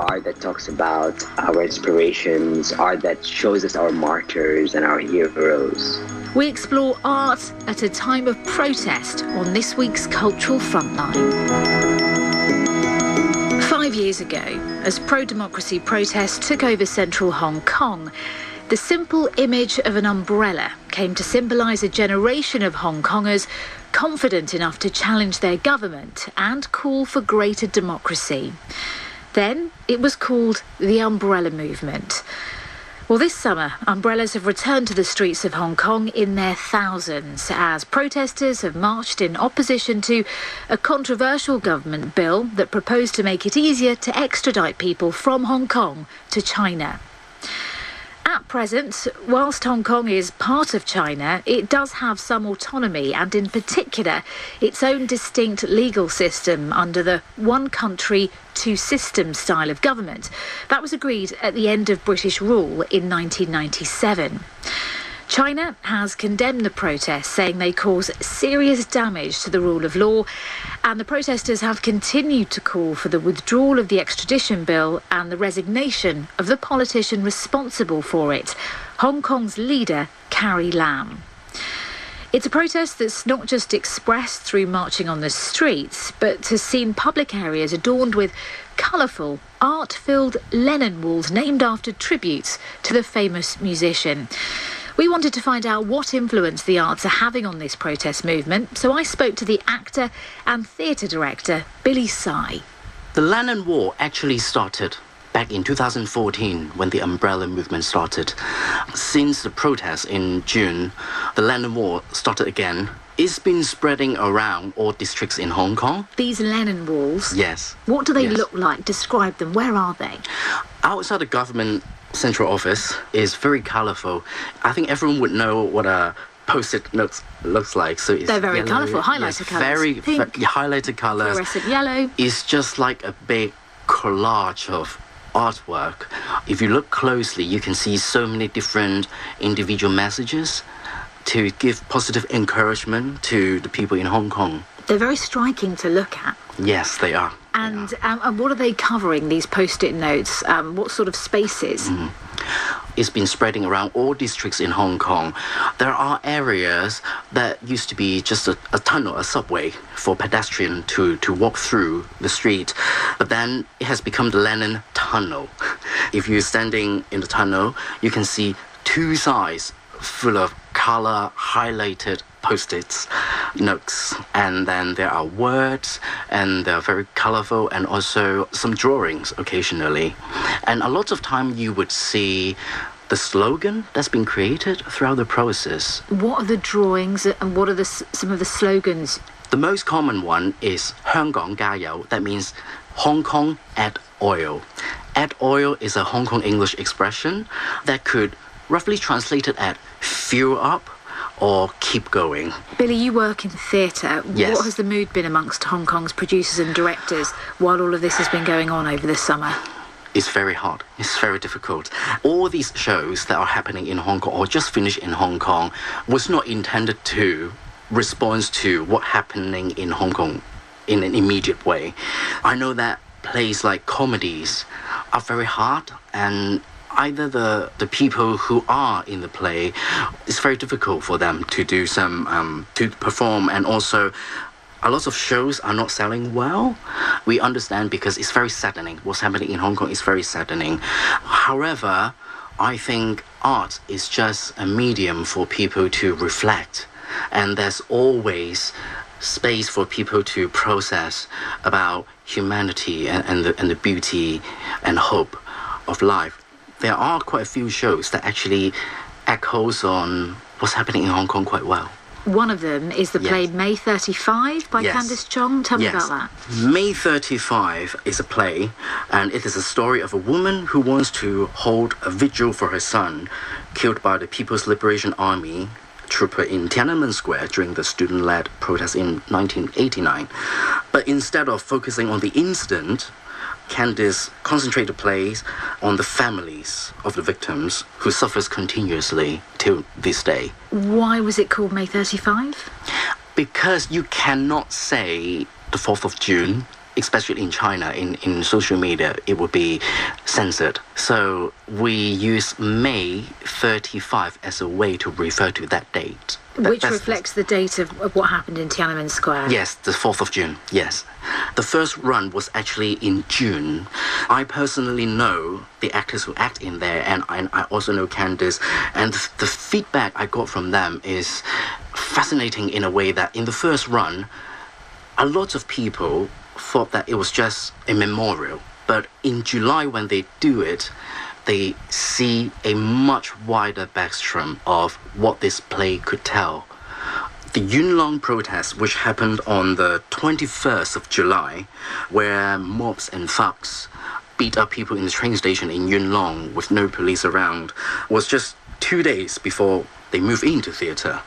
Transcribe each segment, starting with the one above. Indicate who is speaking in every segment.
Speaker 1: art that talks about our inspirations, art that shows us our martyrs and our heroes.
Speaker 2: We explore art at a time of protest on this week's Cultural Frontline. Five years ago, as pro democracy protests took over central Hong Kong, the simple image of an umbrella came to symbolise a generation of Hong Kongers confident enough to challenge their government and call for greater democracy. Then it was called the Umbrella Movement. Well, this summer, umbrellas have returned to the streets of Hong Kong in their thousands as protesters have marched in opposition to a controversial government bill that proposed to make it easier to extradite people from Hong Kong to China. At present, whilst Hong Kong is part of China, it does have some autonomy and, in particular, its own distinct legal system under the one country, two systems style of government. That was agreed at the end of British rule in 1997. China has condemned the protests, saying they cause serious damage to the rule of law, and the protesters have continued to call for the withdrawal of the extradition bill and the resignation of the politician responsible for it, Hong Kong's leader, Carrie Lam. It's a protest that's not just expressed through marching on the streets, but has seen public areas adorned with colourful, art filled Lennon walls named after tributes to the famous musician. We wanted to find out what influence the arts are having on this protest movement, so I spoke to the actor and theatre director, Billy Tsai.
Speaker 3: The Lennon War actually started back in 2014 when the umbrella movement started. Since the protests in June, the Lennon War started again. It's been spreading around all districts in Hong Kong.
Speaker 2: These Lennon walls?
Speaker 3: Yes.
Speaker 2: What do they
Speaker 3: yes.
Speaker 2: look like? Describe them. Where are they?
Speaker 3: Outside the government central office is very colorful. I think everyone would know what a post-it looks looks like. So
Speaker 2: they're very yellow, colourful, highlighted yes, colours.
Speaker 3: Very
Speaker 2: Pink,
Speaker 3: highlighted colours.
Speaker 2: Fluorescent yellow.
Speaker 3: It's just like a big collage of artwork. If you look closely, you can see so many different individual messages to give positive encouragement to the people in Hong Kong.
Speaker 2: They're very striking to look at.
Speaker 3: Yes, they are.
Speaker 2: And, um, and what are they covering, these post it notes? Um, what sort of spaces?
Speaker 3: Mm. It's been spreading around all districts in Hong Kong. There are areas that used to be just a, a tunnel, a subway for pedestrian to, to walk through the street, but then it has become the Lennon Tunnel. If you're standing in the tunnel, you can see two sides full of color highlighted post-its notes and then there are words and they're very colorful and also some drawings occasionally. And a lot of time you would see the slogan that's been created throughout the process.
Speaker 2: What are the drawings and what are the, some of the slogans?
Speaker 3: The most common one is Hong Kong Gayo, that means Hong Kong add oil. Add oil is a Hong Kong English expression that could roughly translate it at fuel up or keep going.
Speaker 2: Billy, you work in theatre.
Speaker 3: Yes.
Speaker 2: What has the mood been amongst Hong Kong's producers and directors while all of this has been going on over the summer?
Speaker 3: It's very hard. It's very difficult. All these shows that are happening in Hong Kong or just finished in Hong Kong was not intended to respond to what happening in Hong Kong in an immediate way. I know that plays like comedies are very hard and either the, the people who are in the play, it's very difficult for them to do some, um, to perform and also a lot of shows are not selling well. We understand because it's very saddening. What's happening in Hong Kong is very saddening. However, I think art is just a medium for people to reflect, and there's always space for people to process about humanity and, and, the, and the beauty and hope of life there are quite a few shows that actually echoes on what's happening in Hong Kong quite well.
Speaker 2: One of them is the play yes. May 35 by yes. Candace Chong. Tell
Speaker 3: yes.
Speaker 2: me about that.
Speaker 3: May 35 is a play, and it is a story of a woman who wants to hold a vigil for her son, killed by the People's Liberation Army trooper in Tiananmen Square during the student led protest in 1989. But instead of focusing on the incident, Candace concentrated plays on the families of the victims who suffers continuously till this day.
Speaker 2: Why was it called May 35?
Speaker 3: Because you cannot say the 4th of June especially in China, in, in social media, it would be censored. So we use May 35 as a way to refer to that date. That-
Speaker 2: Which reflects the date of, of what happened in Tiananmen Square.
Speaker 3: Yes, the 4th of June, yes. The first run was actually in June. I personally know the actors who act in there, and, and I also know Candace. And the, the feedback I got from them is fascinating in a way that in the first run, a lot of people thought that it was just a memorial. But in July, when they do it, they see a much wider backstrom of what this play could tell. The Yuen Long protest, which happened on the 21st of July, where mobs and thugs beat up people in the train station in Yuen Long with no police around, was just two days before they move into theatre.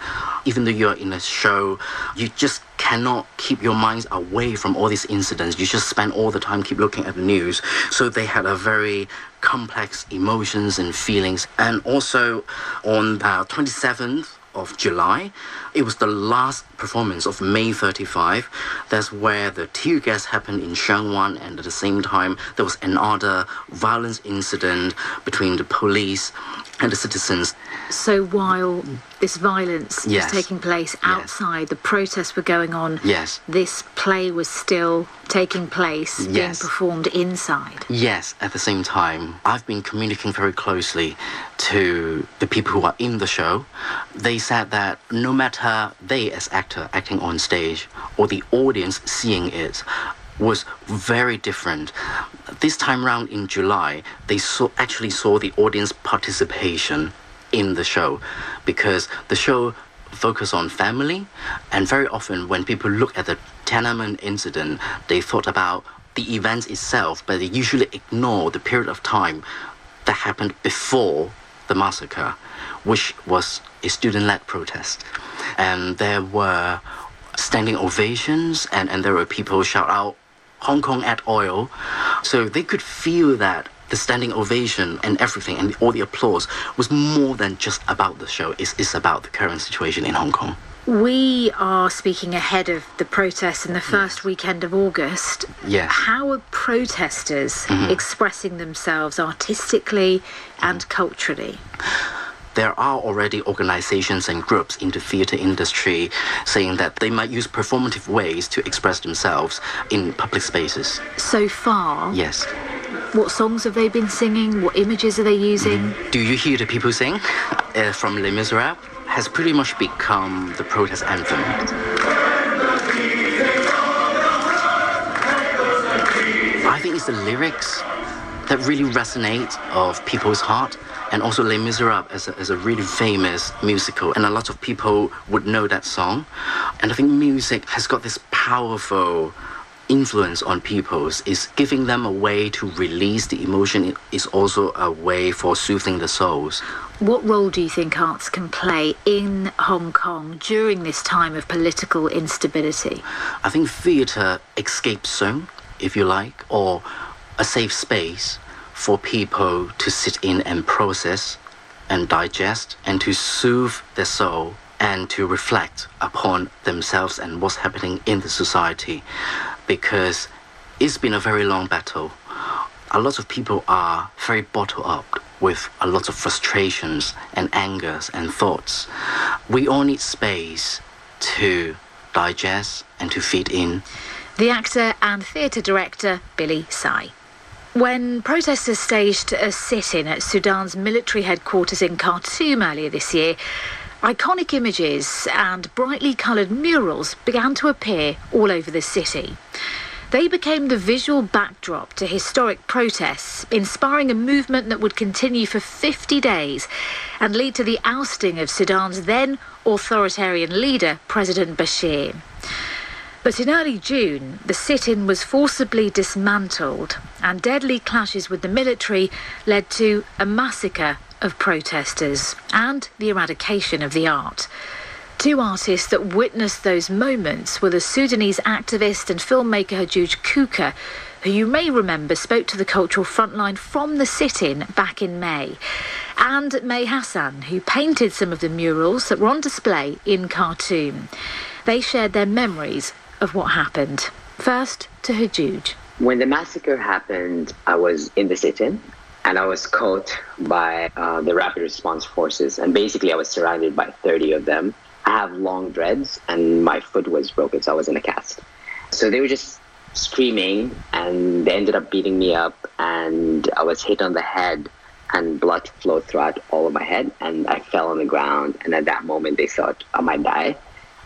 Speaker 3: Even though you're in a show, you just cannot keep your minds away from all these incidents. You just spend all the time keep looking at the news. So they had a very complex emotions and feelings. And also on uh, the 27th of July. It was the last performance of May 35. That's where the tear gas happened in Sheung Wan, and at the same time, there was another violence incident between the police and the citizens.
Speaker 2: So while this violence
Speaker 3: Yes.
Speaker 2: was taking place outside, the protests were going on.
Speaker 3: Yes.
Speaker 2: This play was still taking place, being performed inside.
Speaker 3: Yes, at the same time, I've been communicating very closely to the people who are in the show. They said that no matter they as actor acting on stage or the audience seeing it was very different. This time round in July, they saw actually saw the audience participation in the show because the show focused on family and very often when people look at the Tiananmen incident they thought about the events itself but they usually ignore the period of time that happened before the massacre which was a student-led protest and there were standing ovations and, and there were people shout out Hong Kong at oil so they could feel that the standing ovation and everything and all the applause was more than just about the show. It's, it's about the current situation in Hong Kong.
Speaker 2: We are speaking ahead of the protests in the first weekend of August.
Speaker 3: Yes.
Speaker 2: How are protesters mm-hmm. expressing themselves artistically and mm-hmm. culturally?
Speaker 3: There are already organizations and groups in the theater industry saying that they might use performative ways to express themselves in public spaces.
Speaker 2: So far,
Speaker 3: Yes.
Speaker 2: what songs have they been singing? What images are they using? Mm-hmm.
Speaker 3: Do you hear the people sing? Uh, from Les Miserables has pretty much become the protest anthem. I think it's the lyrics that really resonate of people's heart and also Les Miserables as a, as a really famous musical. And a lot of people would know that song. And I think music has got this powerful influence on people's is giving them a way to release the emotion. Is also a way for soothing the souls
Speaker 2: What role do you think arts can play in Hong Kong during this time of political instability?
Speaker 3: I think theatre escape zone, if you like, or a safe space for people to sit in and process and digest and to soothe their soul and to reflect upon themselves and what's happening in the society because it's been a very long battle. A lot of people are very bottled up with a lot of frustrations and angers and thoughts. We all need space to digest and to feed in.
Speaker 2: The actor and theatre director Billy Tsai. When protesters staged a sit in at Sudan's military headquarters in Khartoum earlier this year, iconic images and brightly coloured murals began to appear all over the city. They became the visual backdrop to historic protests, inspiring a movement that would continue for 50 days and lead to the ousting of Sudan's then authoritarian leader, President Bashir. But in early June, the sit in was forcibly dismantled, and deadly clashes with the military led to a massacre of protesters and the eradication of the art. Two artists that witnessed those moments were the Sudanese activist and filmmaker Hajooj Kuka, who you may remember spoke to the cultural frontline from the sit in back in May, and May Hassan, who painted some of the murals that were on display in Khartoum. They shared their memories of what happened. First to Hajooj.
Speaker 1: When the massacre happened, I was in the sit-in and I was caught by uh, the rapid response forces. And basically, I was surrounded by 30 of them. I have long dreads, and my foot was broken, so I was in a cast. So they were just screaming, and they ended up beating me up, and I was hit on the head, and blood flowed throughout all of my head, and I fell on the ground. And at that moment, they thought I might die,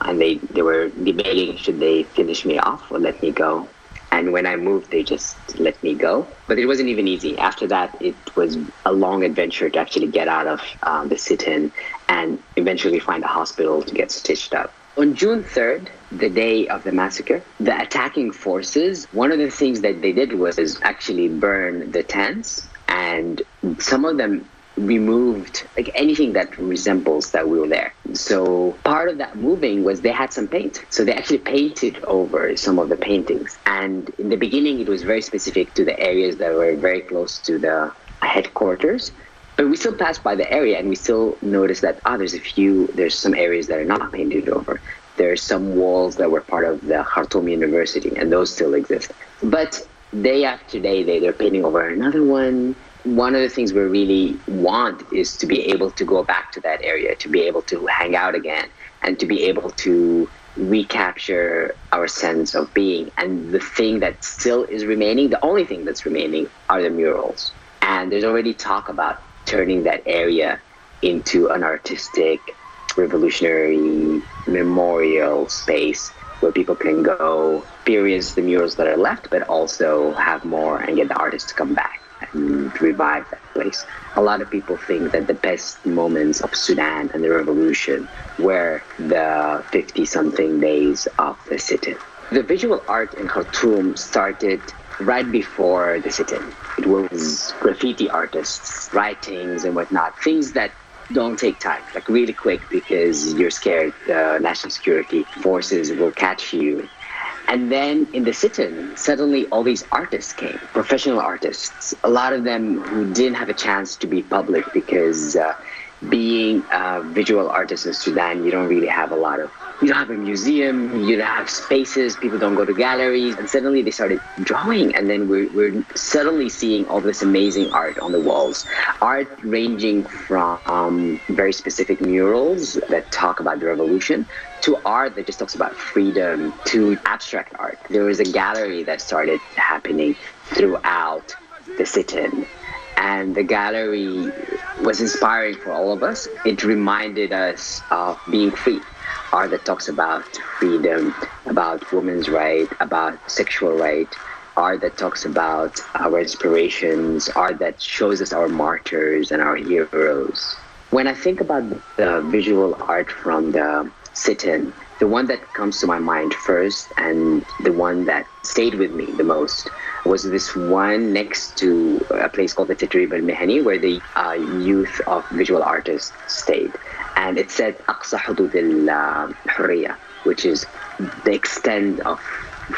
Speaker 1: and they, they were debating should they finish me off or let me go. And when I moved, they just let me go. But it wasn't even easy. After that, it was a long adventure to actually get out of um, the sit in and eventually find a hospital to get stitched up. On June 3rd, the day of the massacre, the attacking forces, one of the things that they did was actually burn the tents, and some of them removed like anything that resembles that we were there. So part of that moving was they had some paint. So they actually painted over some of the paintings. And in the beginning, it was very specific to the areas that were very close to the headquarters. But we still passed by the area and we still noticed that, ah, oh, there's a few, there's some areas that are not painted over. There's some walls that were part of the Khartoum University and those still exist. But day after day, they, they're painting over another one one of the things we really want is to be able to go back to that area, to be able to hang out again, and to be able to recapture our sense of being. And the thing that still is remaining, the only thing that's remaining, are the murals. And there's already talk about turning that area into an artistic, revolutionary memorial space where people can go experience the murals that are left, but also have more and get the artists to come back and revive that place. A lot of people think that the best moments of Sudan and the revolution were the 50 something days of the sit in. The visual art in Khartoum started right before the sit in. It was graffiti artists, writings, and whatnot, things that don't take time, like really quick because you're scared the national security forces will catch you and then in the sit-in, suddenly all these artists came, professional artists. A lot of them who didn't have a chance to be public because uh, being a visual artist in Sudan, you don't really have a lot of you don't have a museum, you don't have spaces, people don't go to galleries. And suddenly they started drawing, and then we're, we're suddenly seeing all this amazing art on the walls. Art ranging from um, very specific murals that talk about the revolution to art that just talks about freedom to abstract art. There was a gallery that started happening throughout the sit in. And the gallery was inspiring for all of us. It reminded us of being free art that talks about freedom, about women's right, about sexual right, art that talks about our inspirations, art that shows us our martyrs and our heroes. When I think about the visual art from the sit-in, the one that comes to my mind first and the one that stayed with me the most was this one next to a place called the Titrib al where the uh, youth of visual artists stayed. And it said Aqsa Hudud al uh, Hurriya, which is the extent of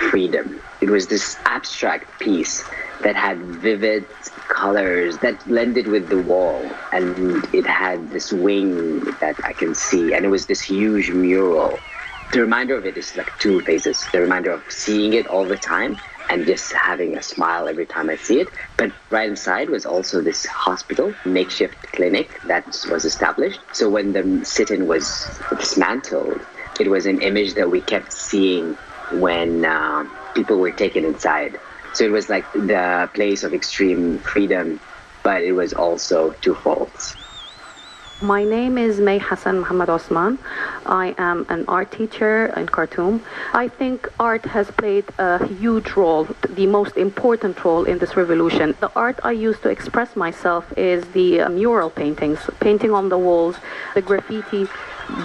Speaker 1: freedom. It was this abstract piece that had vivid colors that blended with the wall and it had this wing that I can see and it was this huge mural the reminder of it is like two phases. The reminder of seeing it all the time and just having a smile every time I see it. But right inside was also this hospital, makeshift clinic that was established. So when the sit-in was dismantled, it was an image that we kept seeing when uh, people were taken inside. So it was like the place of extreme freedom, but it was also twofold.
Speaker 4: My name is May Hassan Muhammad Osman. I am an art teacher in Khartoum. I think art has played a huge role, the most important role in this revolution. The art I use to express myself is the mural paintings, painting on the walls, the graffiti,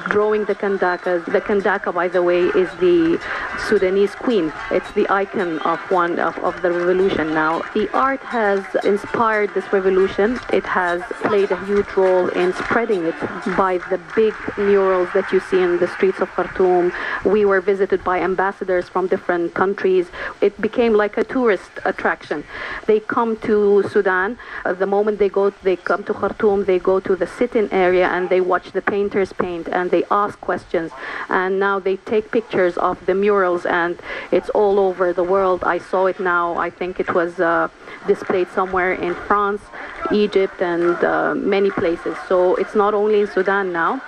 Speaker 4: drawing the kandakas. The kandaka, by the way, is the Sudanese queen. It's the icon of one of, of the revolution now. The art has inspired this revolution. It has played a huge role in spreading it by the big murals that you see in the streets of Khartoum. We were visited by ambassadors from different countries. It became like a tourist attraction. They come to Sudan. Uh, the moment they go, they come to Khartoum, they go to the sit-in area and they watch the painters paint and they ask questions. And now they take pictures of the murals and it's all over the world. I saw it now. I think it was uh, displayed somewhere in France, Egypt, and uh, many places. So it's not only in Sudan now.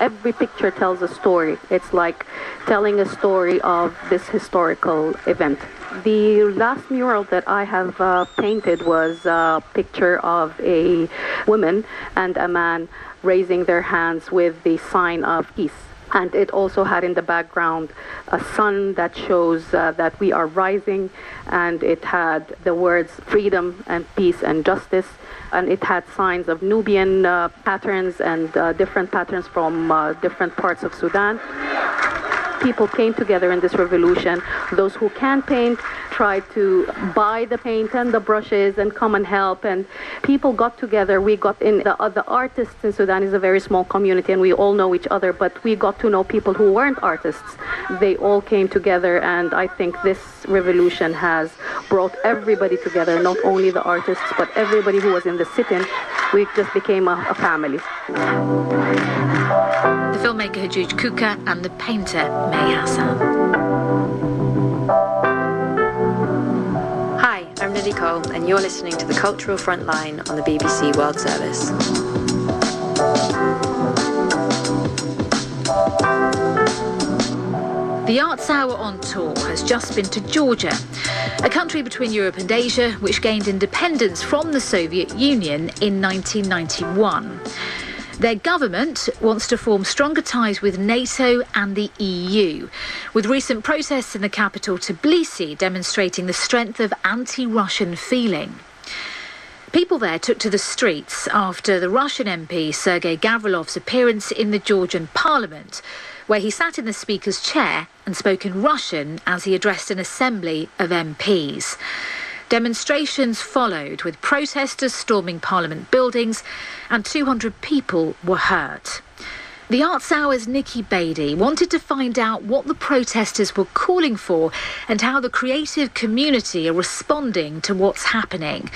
Speaker 4: Every picture tells a story. It's like telling a story of this historical event. The last mural that I have uh, painted was a picture of a woman and a man raising their hands with the sign of peace. And it also had in the background a sun that shows uh, that we are rising, and it had the words freedom and peace and justice. And it had signs of Nubian uh, patterns and uh, different patterns from uh, different parts of Sudan people came together in this revolution. Those who can paint tried to buy the paint and the brushes and come and help. And people got together. We got in the, uh, the artists in Sudan is a very small community, and we all know each other. But we got to know people who weren't artists. They all came together, and I think this revolution has brought everybody together, not only the artists, but everybody who was in the sit-in. We just became a, a family
Speaker 2: the filmmaker Hajooj Kuka and the painter May Hassan.
Speaker 5: Hi, I'm Lily Cole, and you're listening to The Cultural Frontline on the BBC World Service.
Speaker 2: The Arts Hour on tour has just been to Georgia, a country between Europe and Asia which gained independence from the Soviet Union in 1991. Their government wants to form stronger ties with NATO and the EU, with recent protests in the capital Tbilisi demonstrating the strength of anti Russian feeling. People there took to the streets after the Russian MP Sergei Gavrilov's appearance in the Georgian parliament, where he sat in the Speaker's chair and spoke in Russian as he addressed an assembly of MPs. Demonstrations followed, with protesters storming Parliament buildings, and 200 people were hurt. The Arts Hour's Nikki Bedi wanted to find out what the protesters were calling for and how the creative community are responding to what's happening.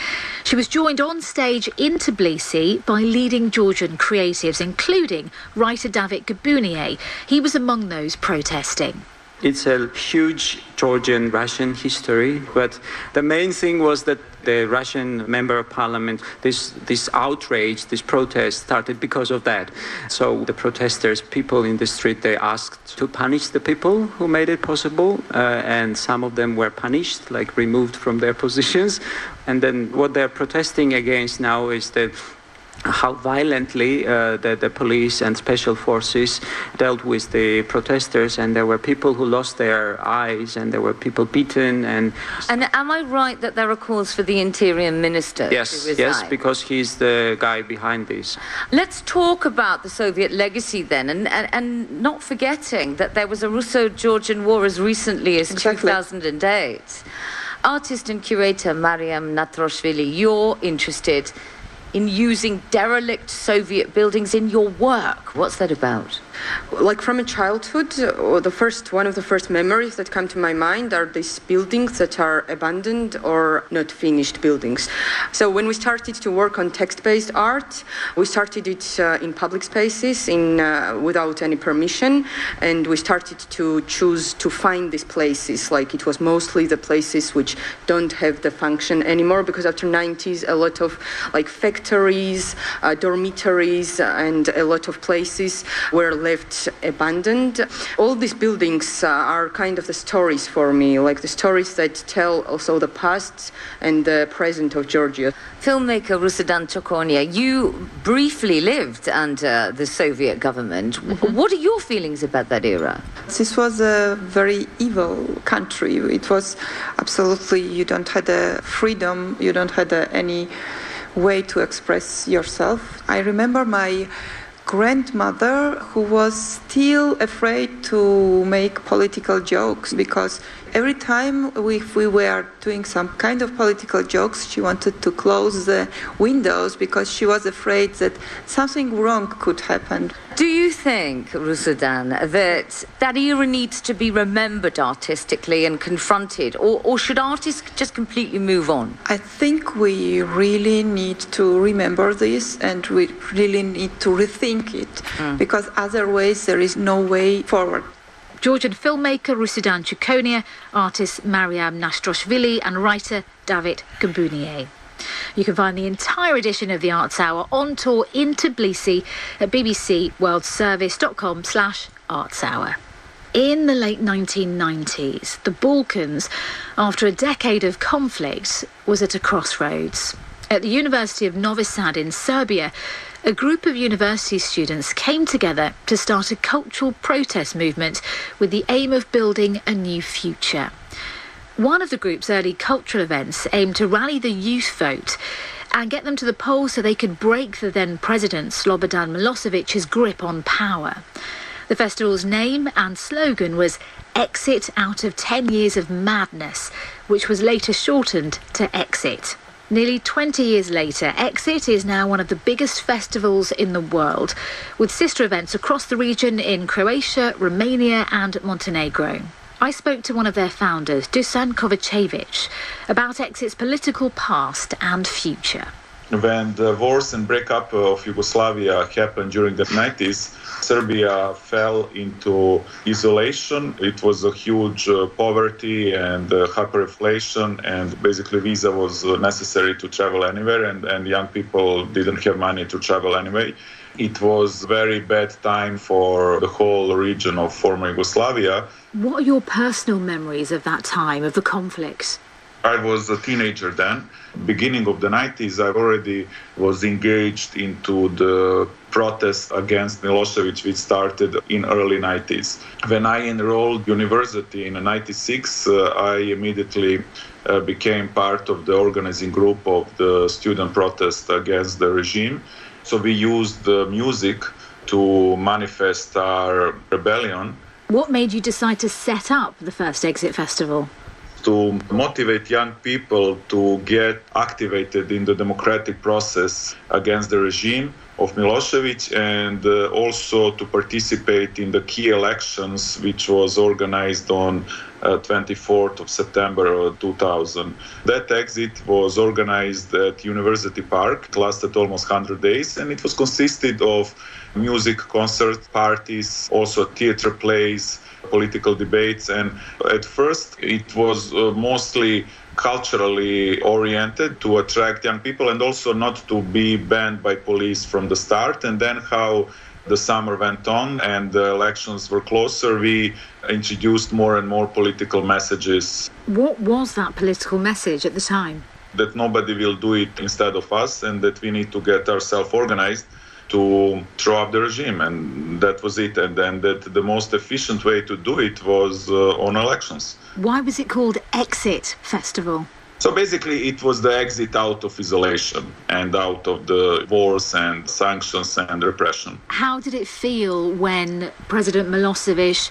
Speaker 2: She was joined on stage in Tbilisi by leading Georgian creatives, including writer Davit Gabunia. He was among those protesting.
Speaker 6: It's a huge Georgian Russian history, but the main thing was that the Russian member of parliament, this, this outrage, this protest started because of that. So the protesters, people in the street, they asked to punish the people who made it possible, uh, and some of them were punished, like removed from their positions. And then what they're protesting against now is that how violently uh, the, the, police and special forces dealt with the protesters, and there were people who lost their eyes, and there were people beaten. And
Speaker 7: and am I right that there are calls for the interior minister?
Speaker 6: Yes, yes, because he's the guy behind this.
Speaker 7: Let's talk about the Soviet legacy then, and and, and not forgetting that there was a Russo-Georgian war as recently as exactly. 2008. Artist and curator Mariam Natroshvili, you're interested in using derelict Soviet buildings in your work. What's that about?
Speaker 8: Like from a childhood, the first one of the first memories that come to my mind are these buildings that are abandoned or not finished buildings. So when we started to work on text-based art, we started it uh, in public spaces, in uh, without any permission, and we started to choose to find these places. Like it was mostly the places which don't have the function anymore, because after 90s, a lot of like factories, uh, dormitories, and a lot of places were left abandoned. All these buildings uh, are kind of the stories for me, like the stories that tell also the past and the present of Georgia.
Speaker 7: Filmmaker Rusudan Chkonia, you briefly lived under the Soviet government. Mm-hmm. What are your feelings about that era?
Speaker 9: This was a very evil country. It was absolutely, you don't have the freedom, you don't have any way to express yourself. I remember my grandmother who was still afraid to make political jokes because every time we, if we were doing some kind of political jokes, she wanted to close the windows because she was afraid that something wrong could happen.
Speaker 7: Do you think, Rusudan, that that era needs to be remembered artistically and confronted, or, or should artists just completely move on?
Speaker 9: I think we really need to remember this and we really need to rethink it mm. because otherwise there is no way forward.
Speaker 2: Georgian filmmaker Rusudan Chkonia, artist Mariam Natroshvili, and writer David Gabunia. You can find the entire edition of the Arts Hour on tour in Tbilisi at bbcworldservice.com slash arts hour. In the late 1990s, the Balkans, after a decade of conflict, was at a crossroads. At the University of Novi Sad in Serbia, a group of university students came together to start a cultural protest movement with the aim of building a new future. One of the group's early cultural events aimed to rally the youth vote and get them to the polls so they could break the then president Slobodan Milosevic's grip on power. The festival's name and slogan was Exit Out of 10 Years of Madness, which was later shortened to Exit. Nearly 20 years later, Exit is now one of the biggest festivals in the world, with sister events across the region in Croatia, Romania, and Montenegro. I spoke to one of their founders, Dusan Kovacevic, about Exit's political past and future.
Speaker 10: When the wars and breakup of Yugoslavia happened during the 90s, Serbia fell into isolation. It was a huge uh, poverty and uh, hyperinflation, and basically visa was uh, necessary to travel anywhere, and, and young people didn't have money to travel anyway. It was very bad time for the whole region of former Yugoslavia.
Speaker 2: What are your personal memories of that time, of the conflicts?
Speaker 10: I was a teenager then. Beginning of the 90s, I already was engaged into the protests against Milosevic, which started in early 90s. When I enrolled university in 96, uh, I immediately uh, became part of the organizing group of the student protest against the regime. So we used the music to manifest our rebellion.
Speaker 2: What made you decide to set up the first Exit Festival?
Speaker 10: to motivate young people to get activated in the democratic process against the regime of Milosevic and uh, also to participate in the key elections which was organized on uh, 24th of September 2000. That exit was organized at University Park. It lasted almost 100 days and it was consisted of music concert parties, also theater plays, political debates. And at first, it was uh, mostly culturally oriented to attract young people and also not to be banned by police from the start. And then, how the summer went on and the elections were closer, we introduced more and more political messages.
Speaker 2: What was that political message at the time?
Speaker 10: That nobody will do it instead of us and that we need to get ourselves organized to throw up the regime, and that was it. And then that the most efficient way to do it was uh, on elections.
Speaker 2: Why was it called Exit Festival?
Speaker 10: So basically, it was the exit out of isolation and out of the wars and sanctions and repression.
Speaker 2: How did it feel when President Milosevic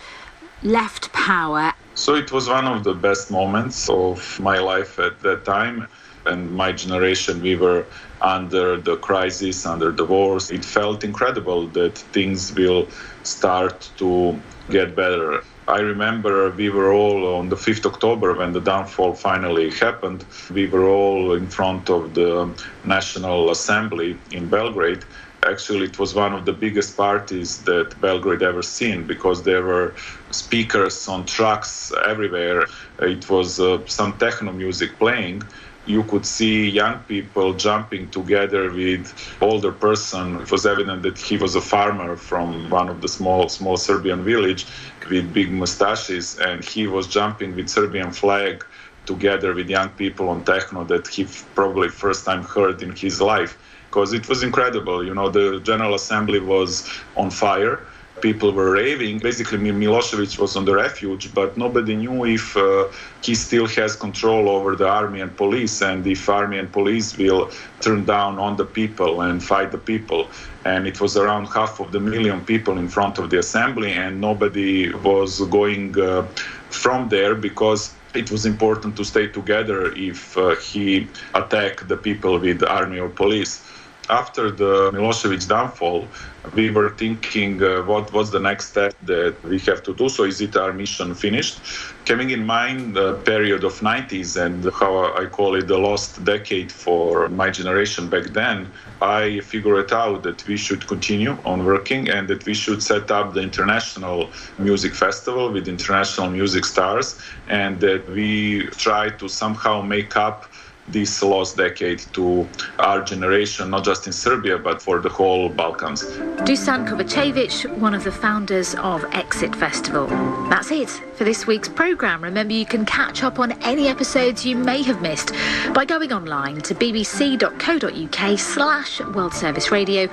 Speaker 2: left power?
Speaker 10: So it was one of the best moments of my life at that time. And my generation, we were under the crisis, under the wars. It felt incredible that things will start to get better. I remember we were all on the 5th October when the downfall finally happened. We were all in front of the National Assembly in Belgrade. Actually, it was one of the biggest parties that Belgrade ever seen because there were speakers on trucks everywhere. It was uh, some techno music playing you could see young people jumping together with older person. It was evident that he was a farmer from one of the small small Serbian village with big mustaches, and he was jumping with Serbian flag together with young people on techno that he probably first time heard in his life because it was incredible. You know, the General Assembly was on fire people were raving. Basically, Milosevic was on the refuge, but nobody knew if uh, he still has control over the army and police, and if army and police will turn down on the people and fight the people. And it was around half of the million people in front of the assembly, and nobody was going uh, from there because it was important to stay together if uh, he attacked the people with army or police. After the Milosevic downfall, we were thinking uh, what was the next step that we have to do. So is it our mission finished? Coming in mind the period of 90s and how I call it the lost decade for my generation back then, I figured out that we should continue on working and that we should set up the international music festival with international music stars and that we try to somehow make up this lost decade to our generation, not just in Serbia, but for the whole Balkans.
Speaker 2: Dusan Kovacevic, one of the founders of Exit Festival. That's it for this week's programme. Remember, you can catch up on any episodes you may have missed by going online to bbc.co.uk slash World Service Radio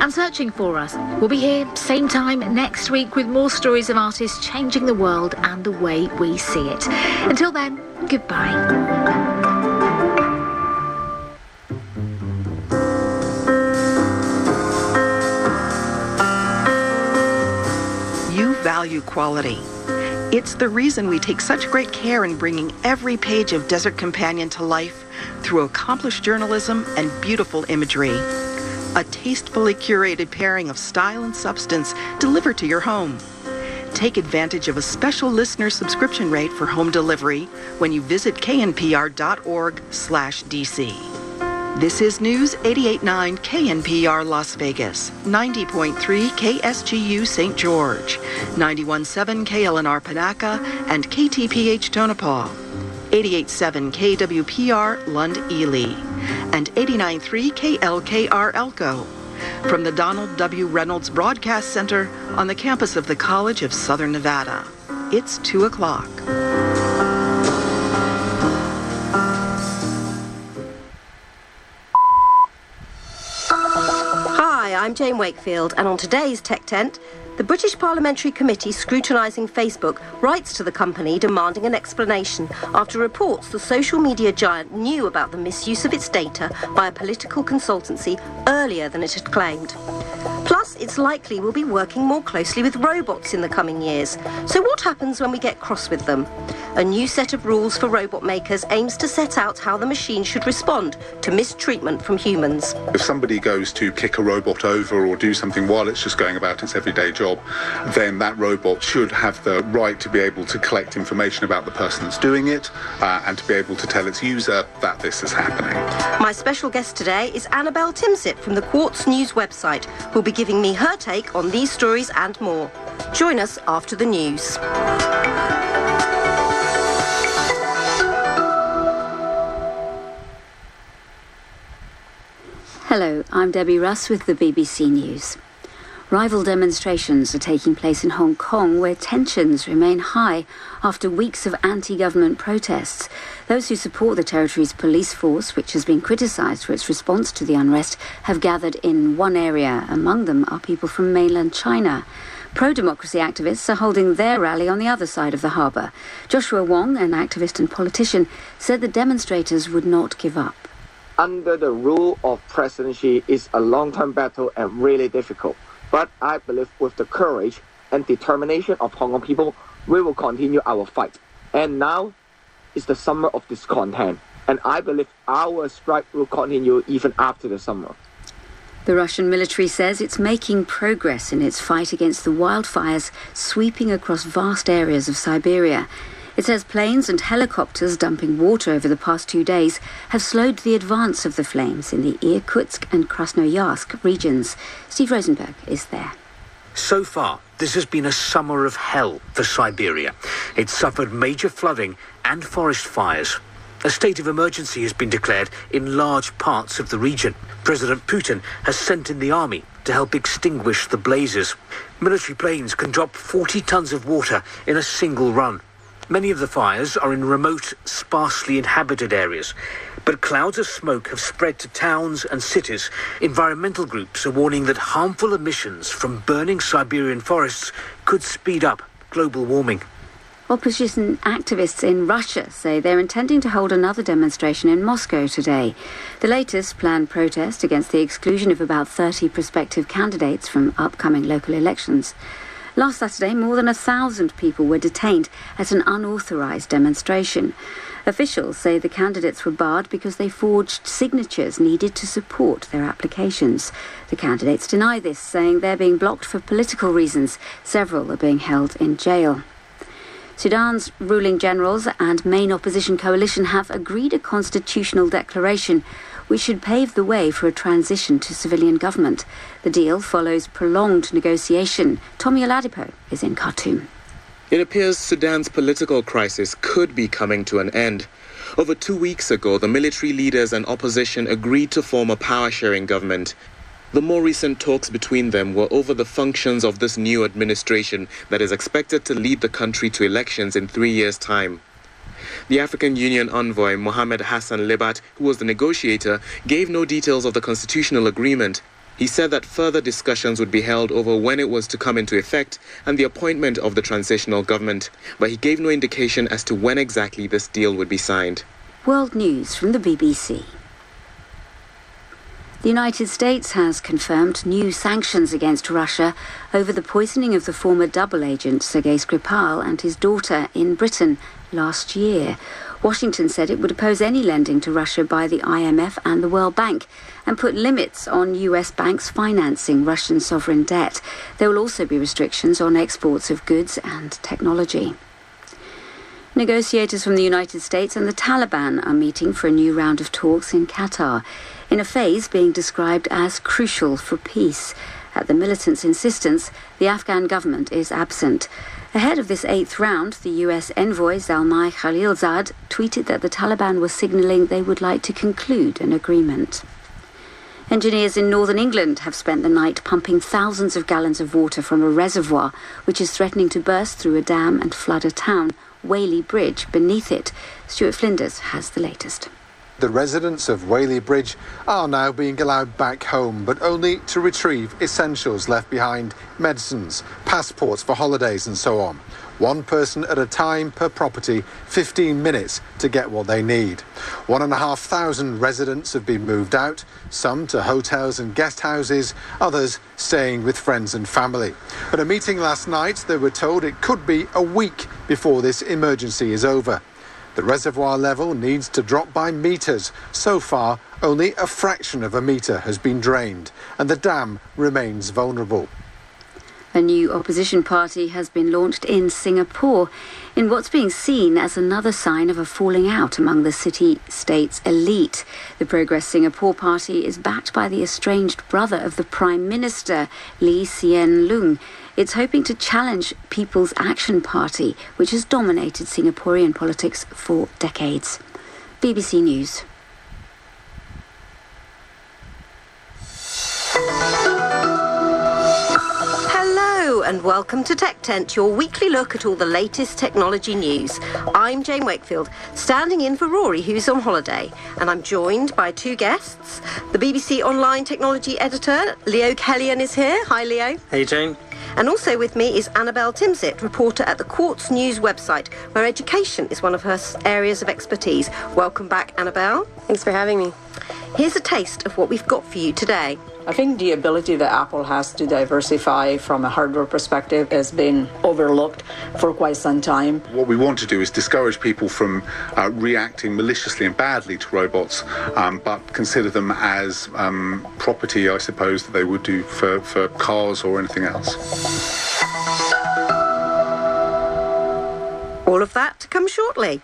Speaker 2: and searching for us. We'll be here same time next week with more stories of artists changing the world and the way we see it. Until then, goodbye.
Speaker 11: Value quality. It's the reason we take such great care in bringing every page of Desert Companion to life through accomplished journalism and beautiful imagery. A tastefully curated pairing of style and substance delivered to your home. Take advantage of a special listener subscription rate for home delivery when you visit knpr.org/dc. This is News 88.9 KNPR Las Vegas, 90.3 KSGU St. George, 91.7 KLNR Panaca, and KTPH Tonopah, 88.7 KWPR Lund Ely, and 89.3 KLKR Elko. From the Donald W. Reynolds Broadcast Center on the campus of the College of Southern Nevada. It's 2 o'clock.
Speaker 12: I'm Jane Wakefield, and on today's Tech Tent, the British Parliamentary Committee scrutinising Facebook writes to the company demanding an explanation after reports the social media giant knew about the misuse of its data by a political consultancy earlier than it had claimed. Plus, it's likely we'll be working more closely with robots in the coming years. So, what happens when we get cross with them? A new set of rules for robot makers aims to set out how the machine should respond to mistreatment from humans.
Speaker 13: If somebody goes to kick a robot over or do something while it's just going about its everyday job, then that robot should have the right to be able to collect information about the person that's doing it uh, and to be able to tell its user that this is happening.
Speaker 12: My special guest today is Annabelle Timsit from the Quartz News website, who'll be giving me her take on these stories and more. Join us after the news.
Speaker 14: Hello, I'm Debbie Russ with the BBC News. Rival demonstrations are taking place in Hong Kong where tensions remain high after weeks of anti government protests. Those who support the territory's police force, which has been criticised for its response to the unrest, have gathered in one area. Among them are people from mainland China. Pro democracy activists are holding their rally on the other side of the harbour. Joshua Wong, an activist and politician, said the demonstrators would not give up
Speaker 15: under the rule of presidency is a long-term battle and really difficult. But I believe with the courage and determination of Hong Kong people, we will continue our fight. And now is the summer of discontent. And I believe our strike will continue even after the summer.
Speaker 14: The Russian military says it's making progress in its fight against the wildfires sweeping across vast areas of Siberia. It says planes and helicopters dumping water over the past two days have slowed the advance of the flames in the Irkutsk and Krasnoyarsk regions. Steve Rosenberg is there.
Speaker 16: So far, this has been a summer of hell for Siberia. It's suffered major flooding and forest fires. A state of emergency has been declared in large parts of the region. President Putin has sent in the army to help extinguish the blazes. Military planes can drop 40 tons of water in a single run. Many of the fires are in remote, sparsely inhabited areas, but clouds of smoke have spread to towns and cities. Environmental groups are warning that harmful emissions from burning Siberian forests could speed up global warming.
Speaker 14: Opposition activists in Russia say they're intending to hold another demonstration in Moscow today. The latest planned protest against the exclusion of about 30 prospective candidates from upcoming local elections. Last Saturday, more than a thousand people were detained at an unauthorised demonstration. Officials say the candidates were barred because they forged signatures needed to support their applications. The candidates deny this, saying they're being blocked for political reasons. Several are being held in jail. Sudan's ruling generals and main opposition coalition have agreed a constitutional declaration which should pave the way for a transition to civilian government. The deal follows prolonged negotiation. Tomi Oladipo is in Khartoum.
Speaker 17: It appears Sudan's political crisis could be coming to an end. Over two weeks ago, the military leaders and opposition agreed to form a power sharing government. The more recent talks between them were over the functions of this new administration that is expected to lead the country to elections in three years' time. The African Union envoy, Mohamed Hassan Lebat, who was the negotiator, gave no details of the constitutional agreement. He said that further discussions would be held over when it was to come into effect and the appointment of the transitional government, but he gave no indication as to when exactly this deal would be signed.
Speaker 14: World News from the BBC. The United States has confirmed new sanctions against Russia over the poisoning of the former double agent Sergei Skripal and his daughter in Britain last year. Washington said it would oppose any lending to Russia by the IMF and the World Bank and put limits on US banks financing Russian sovereign debt. There will also be restrictions on exports of goods and technology. Negotiators from the United States and the Taliban are meeting for a new round of talks in Qatar in a phase being described as crucial for peace. At the militants' insistence, the Afghan government is absent. Ahead of this eighth round, the US envoy Zalmay Khalilzad tweeted that the Taliban were signalling they would like to conclude an agreement. Engineers in northern England have spent the night pumping thousands of gallons of water from a reservoir which is threatening to burst through a dam and flood a town, Whaley Bridge, beneath it. Stuart Flinders has the latest.
Speaker 18: The residents of Whaley Bridge are now being allowed back home, but only to retrieve essentials left behind medicines, passports for holidays, and so on. One person at a time per property, 15 minutes to get what they need. One and a half thousand residents have been moved out, some to hotels and guest houses, others staying with friends and family. At a meeting last night, they were told it could be a week before this emergency is over. The reservoir level needs to drop by metres. So far, only a fraction of a metre has been drained, and the dam remains vulnerable.
Speaker 14: A new opposition party has been launched in Singapore in what's being seen as another sign of a falling out among the city state's elite. The Progress Singapore Party is backed by the estranged brother of the Prime Minister, Lee Hsien Loong. It's hoping to challenge People's Action Party, which has dominated Singaporean politics for decades. BBC News.
Speaker 12: Hello and welcome to Tech Tent, your weekly look at all the latest technology news. I'm Jane Wakefield, standing in for Rory, who's on holiday, and I'm joined by two guests. The BBC online technology editor, Leo Kelion, is here. Hi, Leo.
Speaker 19: Hey, Jane.
Speaker 12: And also with me is Annabelle Timsit, reporter at the Quartz News website, where education is one of her areas of expertise. Welcome back, Annabelle.
Speaker 20: Thanks for having me.
Speaker 12: Here's a taste of what we've got for you today.
Speaker 21: I think the ability that Apple has to diversify from a hardware perspective has been overlooked for quite some time.
Speaker 13: What we want to do is discourage people from uh, reacting maliciously and badly to robots, um, but consider them as um, property, I suppose, that they would do for, for cars or anything else.
Speaker 12: All of that to come shortly.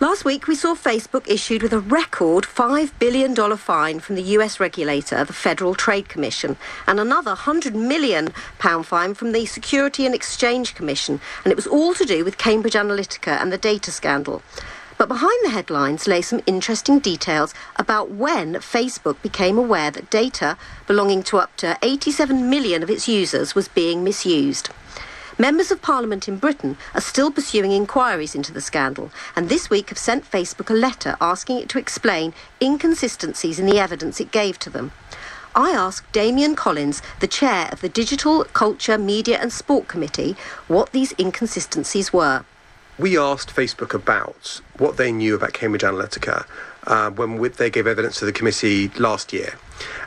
Speaker 12: Last week, we saw Facebook issued with a record $5 billion fine from the US regulator, the Federal Trade Commission, and another £100 million fine from the Security and Exchange Commission. And it was all to do with Cambridge Analytica and the data scandal. But behind the headlines lay some interesting details about when Facebook became aware that data belonging to up to 87 million of its users was being misused. Members of Parliament in Britain are still pursuing inquiries into the scandal, and this week have sent Facebook a letter asking it to explain inconsistencies in the evidence it gave to them. I asked Damian Collins, the chair of the Digital, Culture, Media and Sport Committee, what these inconsistencies were.
Speaker 22: We asked Facebook about what they knew about Cambridge Analytica uh, when they gave evidence to the committee last year.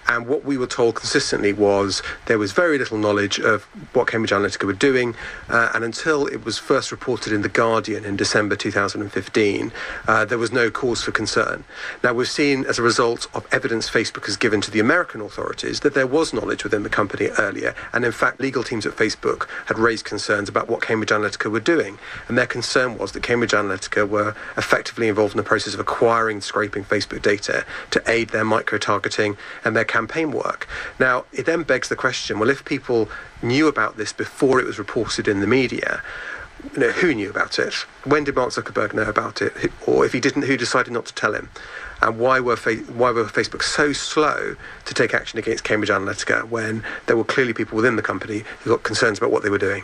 Speaker 22: And what we were told consistently was there was very little knowledge of what Cambridge Analytica were doing. Uh, and until it was first reported in The Guardian in December 2015, uh, there was no cause for concern. Now, we've seen as a result of evidence Facebook has given to the American authorities that there was knowledge within the company earlier. And in fact, legal teams at Facebook had raised concerns about what Cambridge Analytica were doing. And their concern was that Cambridge Analytica were effectively involved in the process of acquiring, scraping Facebook data to aid their micro targeting and their campaign work. Now, it then begs the question well, if people knew about this before it was reported in the media, you know, who knew about it? When did Mark Zuckerberg know about it? Or if he didn't, who decided not to tell him? And why were, fa- why were Facebook so slow to take action against Cambridge Analytica when there were clearly people within the company who got concerns about what they were doing?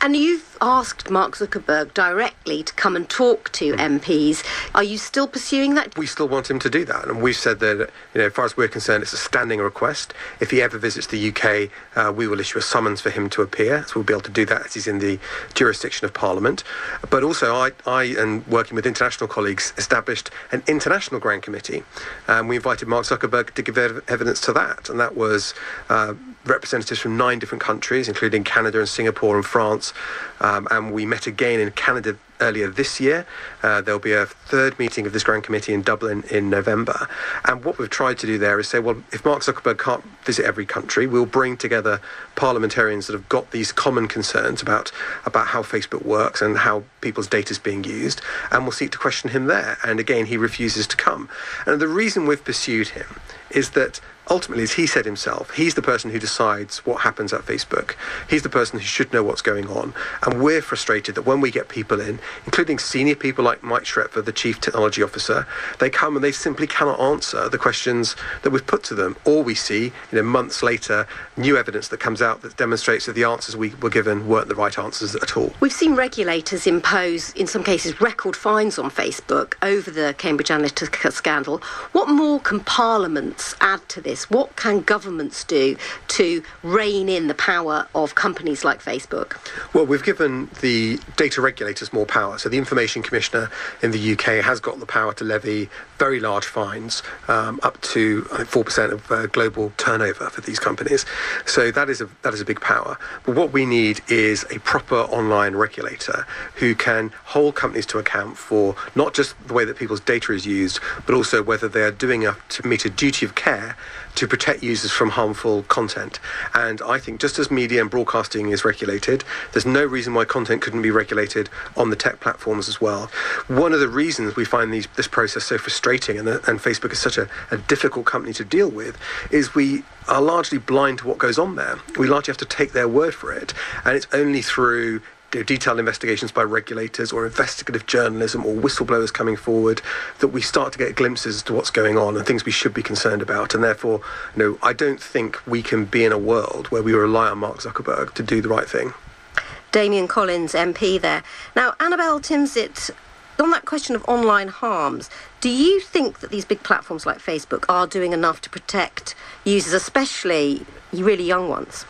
Speaker 12: And you've asked Mark Zuckerberg directly to come and talk to MPs. Are you still pursuing that?
Speaker 22: We still want him to do that, and we've said that, you know, as far as we're concerned, it's a standing request. If he ever visits the UK, uh, we will issue a summons for him to appear. So we'll be able to do that as he's in the jurisdiction of Parliament. But also, I, I and working with international colleagues, established an international grand committee, and we invited Mark Zuckerberg to give ev- evidence to that, and that was. Uh, representatives from nine different countries, including Canada and Singapore and France. Um, and we met again in Canada earlier this year. Uh, there'll be a third meeting of this Grand Committee in Dublin in November. And what we've tried to do there is say, well, if Mark Zuckerberg can't visit every country, we'll bring together parliamentarians that have got these common concerns about, about how Facebook works and how people's data is being used, and we'll seek to question him there. And again, he refuses to come. And the reason we've pursued him is that ultimately, as he said himself, he's the person who decides what happens at Facebook. He's the person who should know what's going on. And we're frustrated that when we get people in, including senior people like Mike Schroepfer, the Chief Technology Officer, they come and they simply cannot answer the questions that we've put to them. Or we see, you know, months later, new evidence that comes out that demonstrates that the answers we were given weren't the right answers at all.
Speaker 12: We've seen regulators impose, in some cases, record fines on Facebook over the Cambridge Analytica scandal. What more can parliaments add to this? What can governments do to rein in the power of companies like Facebook?
Speaker 22: Well, we've given the data regulators more power. So the Information Commissioner in the UK has got the power to levy very large fines, um, up to four percent of uh, global turnover for these companies. So that is a that is a big power. But what we need is a proper online regulator who can hold companies to account for not just the way that people's data is used, but also whether they are doing enough to meet a duty of care to protect users from harmful content. And I think just as media and broadcasting is regulated, there's no reason why content couldn't be regulated on the tech platforms as well. One of the reasons we find these, this process so frustrating and, and Facebook is such a, a difficult company to deal with is we are largely blind to what goes on there. We largely have to take their word for it. And it's only through you know, detailed investigations by regulators or investigative journalism or whistleblowers coming forward that we start to get glimpses as to what's going on and things we should be concerned about. And therefore, you know, I don't think we can be in a world where we rely on Mark Zuckerberg to do the right thing.
Speaker 12: Damian Collins, MP there. Now, Annabelle Timsit, on that question of online harms, do you think that these big platforms like Facebook are doing enough to protect users, especially really young ones?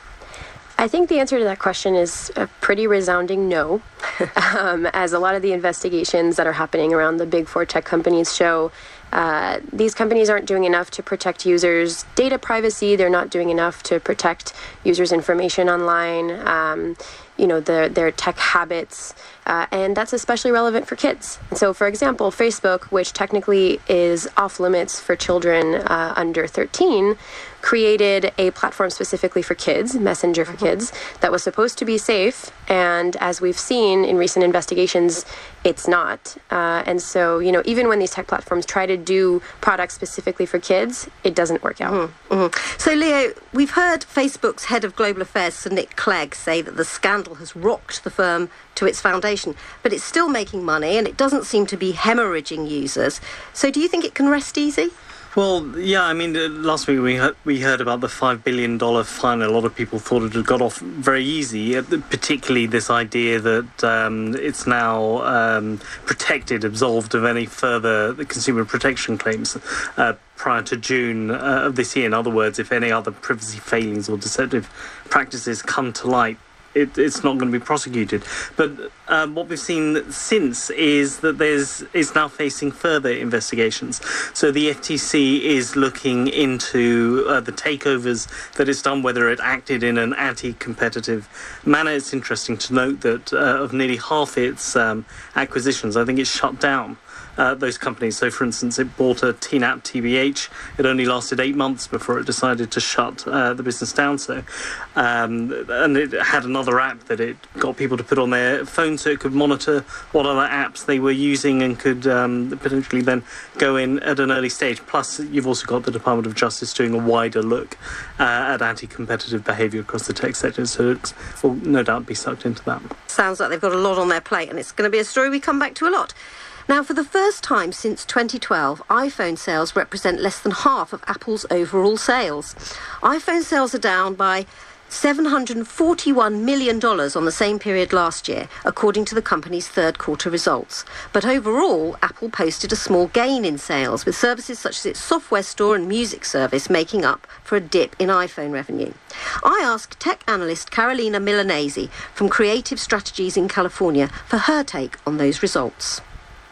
Speaker 19: I think the answer to that question is a pretty resounding no, um, as a lot of the investigations that are happening around the big four tech companies show. Uh, these companies aren't doing enough to protect users' data privacy. They're not doing enough to protect users' information online. Um, you know their their tech habits, uh, and that's especially relevant for kids. So, for example, Facebook, which technically is off limits for children uh, under 13, created a platform specifically for kids, Messenger for kids, that was supposed to be safe. And as we've seen in recent investigations, it's not. Uh, and so, you know, even when these tech platforms try to do products specifically for kids, it doesn't work out.
Speaker 12: Mm-hmm. Mm-hmm. So, Leo, we've heard Facebook's head of global affairs, Sir Nick Clegg, say that the scandal has rocked the firm to its foundation, but it's still making money and it doesn't seem to be hemorrhaging users. So, do you think it can rest easy?
Speaker 20: Well, yeah, I mean, uh, last week we heard, we heard about the $5 billion fine. A lot of people thought it had got off very easy, uh, particularly this idea that um, it's now um, protected, absolved of any further consumer protection claims. Uh, prior to June uh, of this year. In other words, if any other privacy failings or deceptive practices come to light it, it's not going to be prosecuted. But um, what we've seen since is that there's is now facing further investigations. So the FTC is looking into uh, the takeovers that it's done, whether it acted in an anti-competitive manner. It's interesting to note that uh, of nearly half its um, acquisitions, I think it's shut down uh, those companies. So, for instance, it bought a TNAP TBH. It only lasted eight months before it decided to shut uh, the business down. So, um, and it had another app that it got people to put on their phone so it could monitor what other apps they were using and could um, potentially then go in at an early stage. Plus, you've also got the Department of Justice doing a wider look uh, at anti-competitive behaviour across the tech sector. So, it will no doubt be sucked into that.
Speaker 12: Sounds like they've got a lot on their plate, and it's going to be a story we come back to a lot. Now, for the first time since 2012, iPhone sales represent less than half of Apple's overall sales. iPhone sales are down by $741 million on the same period last year, according to the company's third quarter results. But overall, Apple posted a small gain in sales, with services such as its software store and music service making up for a dip in iPhone revenue. I asked tech analyst Carolina Milanesi from Creative Strategies in California for her take on those results.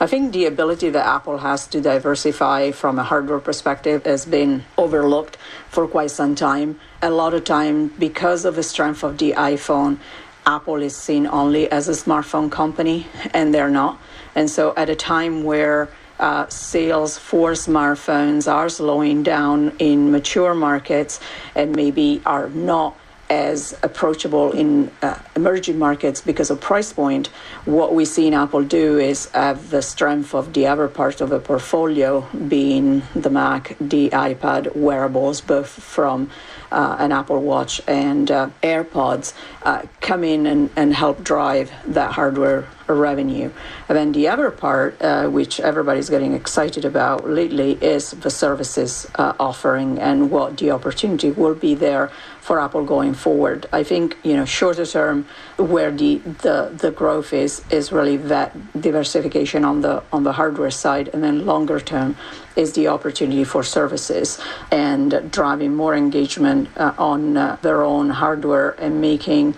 Speaker 21: I think the ability that Apple has to diversify from a hardware perspective has been overlooked for quite some time. A lot of time, because of the strength of the iPhone, Apple is seen only as a smartphone company, and they're not. And so, at a time where uh, sales for smartphones are slowing down in mature markets and maybe are not as approachable in uh, emerging markets because of price point, what we see in Apple do is have the strength of the other part of the portfolio being the Mac, the iPad, wearables, both from uh, an Apple Watch and uh, AirPods, uh, come in and, and help drive that hardware revenue. And then the other part, uh, which everybody's getting excited about lately, is the services uh, offering and what the opportunity will be there for Apple going forward. I think you know shorter term, where the, the, the growth is is really that diversification on the on the hardware side, and then longer term is the opportunity for services and driving more engagement uh, on uh, their own hardware and making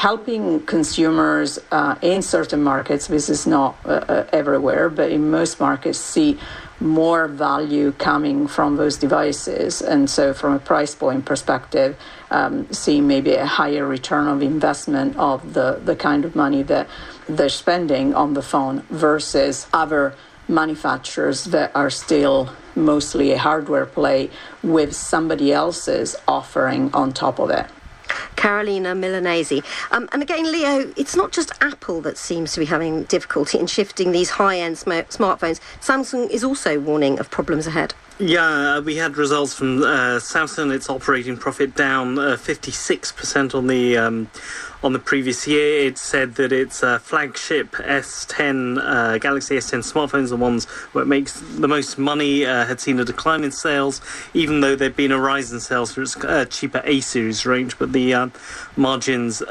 Speaker 21: helping consumers uh, in certain markets, this is not uh, uh, everywhere, but in most markets, see more value coming from those devices. And so, from a price point perspective, um, seeing maybe a higher return of investment of the, the kind of money that they're spending on the phone versus other manufacturers that are still mostly a hardware play with somebody else's offering on top of it.
Speaker 12: Carolina Milanesi. Um, and again, Leo, it's not just Apple that seems to be having difficulty in shifting these high end sm- smartphones. Samsung is also warning of problems ahead.
Speaker 20: Yeah, uh, we had results from uh, Samsung. Its operating profit down uh, 56% on the um, on the previous year. It said that its uh, flagship S10 uh, Galaxy S10 smartphones, the ones where it makes the most money, uh, had seen a decline in sales, even though there'd been a rise in sales for its cheaper A series range. But the margins